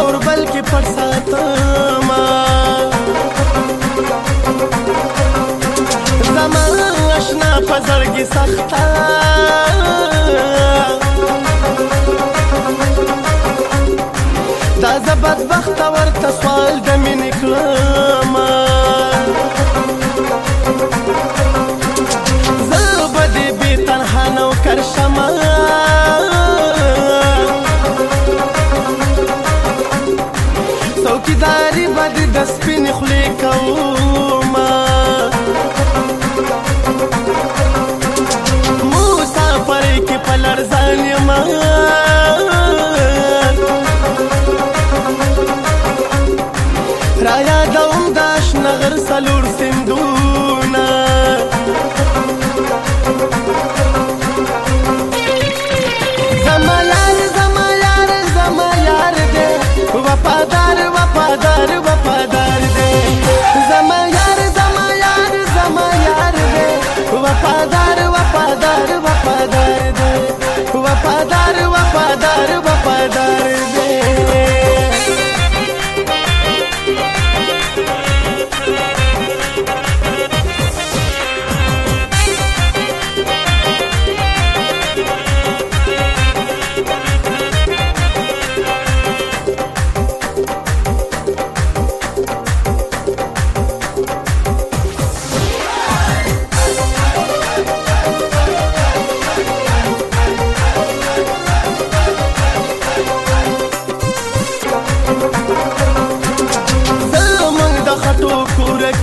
اور بلکې پر ساتما زما آشنا په زړګي سخته تازه بدبخته ورته سوال د مینې کړه لرزان یما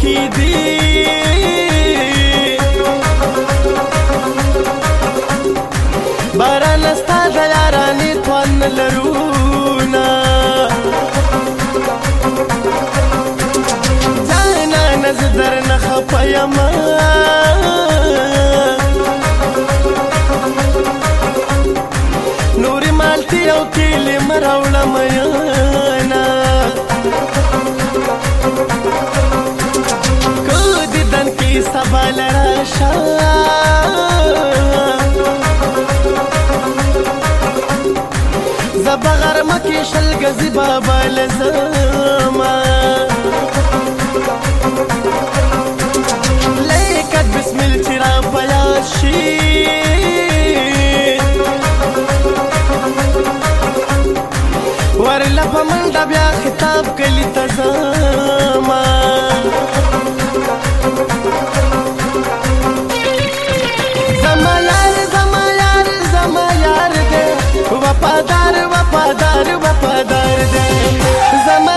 کې دي باران ستا د لارانې توان لرونه ځانه نه زه درنه خفه یمه وی سبا لراشا زبا غرمکی شلگزی بابا لزما لیکت بسمیل چرا پیاشی ورلا پمنډه بیا خطاب کلی تزما وفادار وفادار وفادار دې زما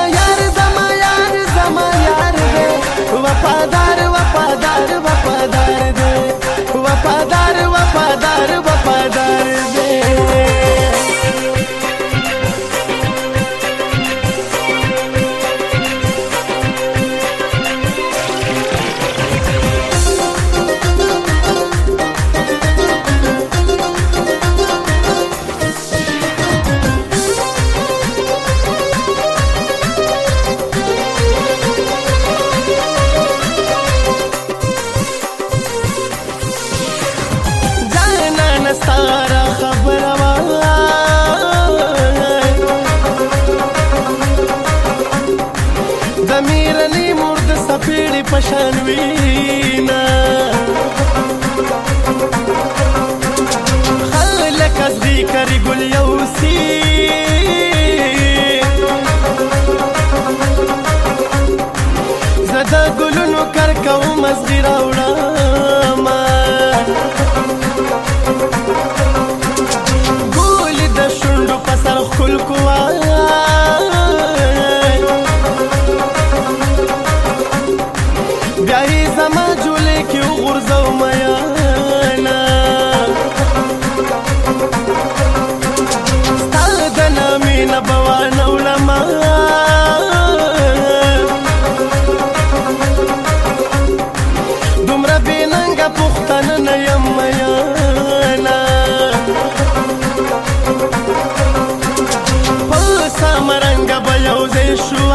حلوينا خلك أصدقاء رجل يوسي زدا قلون وكركة ومصغيرة بیا یې زما جولې کې وغورځو میانا ستا د نامې نه بوانه وړمه دومره بې ننګه پوښتنه نه یم میانا په سمه رنګه به یو ځای شو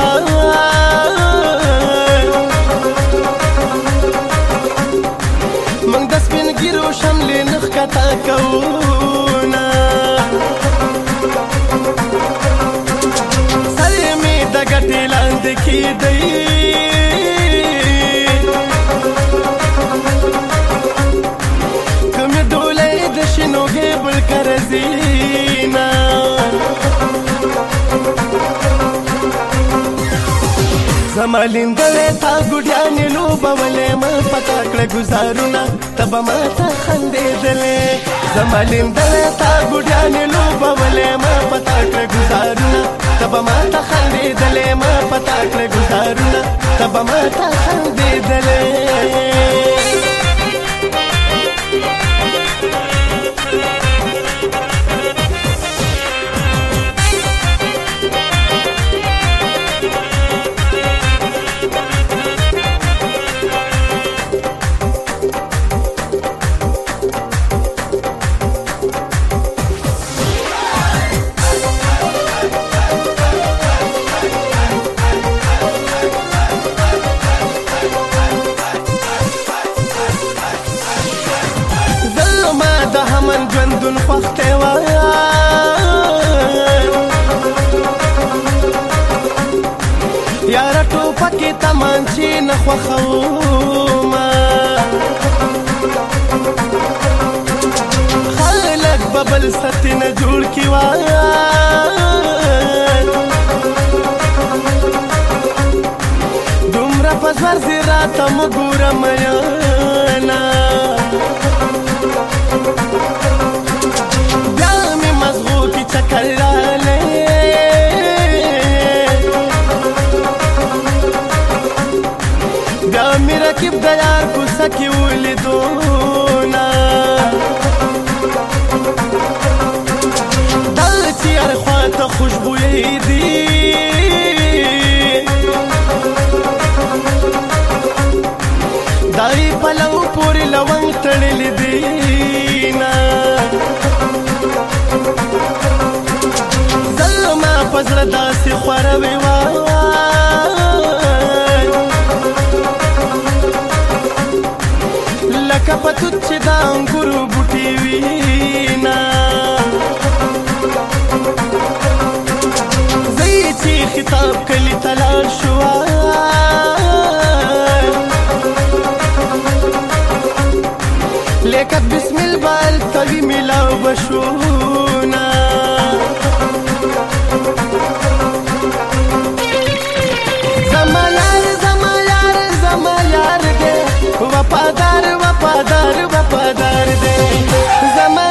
راته کوونه سر مې د ګټې لاندې کېدی زمالندلې تا ګډیانې لوبولې مې پتا کړې گزارونه تب ما ته خندې دلې زمالندلې تا ګډیانې لوبولې مې پتا کړې گزارونه تب ما ته خندې دلې مې پتا کړې گزارونه تب ما ته خندې دلې من ژوندون خوښته و یار ټوپکې تمانچې نه خوښوم خلک به بل ستې نه جوړ کي دومره په زور زی راته مو ګوره میانه تکلاله بیا میرا کې د یار کوڅه کې ولیدو وروي وای لکه پتوت چې د انګورو بوټي وینا زئی چې خطاب کلی تلال شو لیکت بسم الله بل توی ملاو بشو Cause I'm a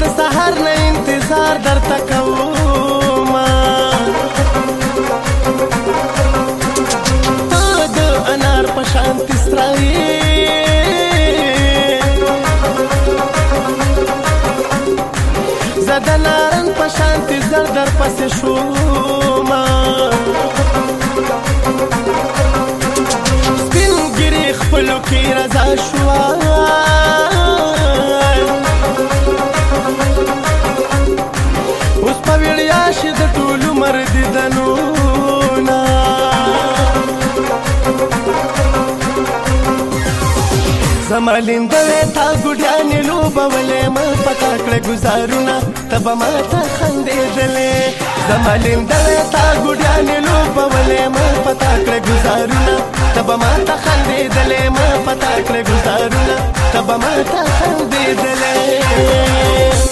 د سحر نه انتظار درته کوم ته د انار په شان تسترایې زه د نارنج په شان تزر در پسې شوم سپین ګیرې خپلو کې رضا شوه زمالندوې تا ګډیانې لوبولې مې پتا کړې گزارونه تب ما ته خندې دلې زمالندوې تا ګډیانې لوبولې مې پتا کړې گزارونه تب ما ته خندې دلې مې پتا کړې گزارونه تب ما ته خندې دلې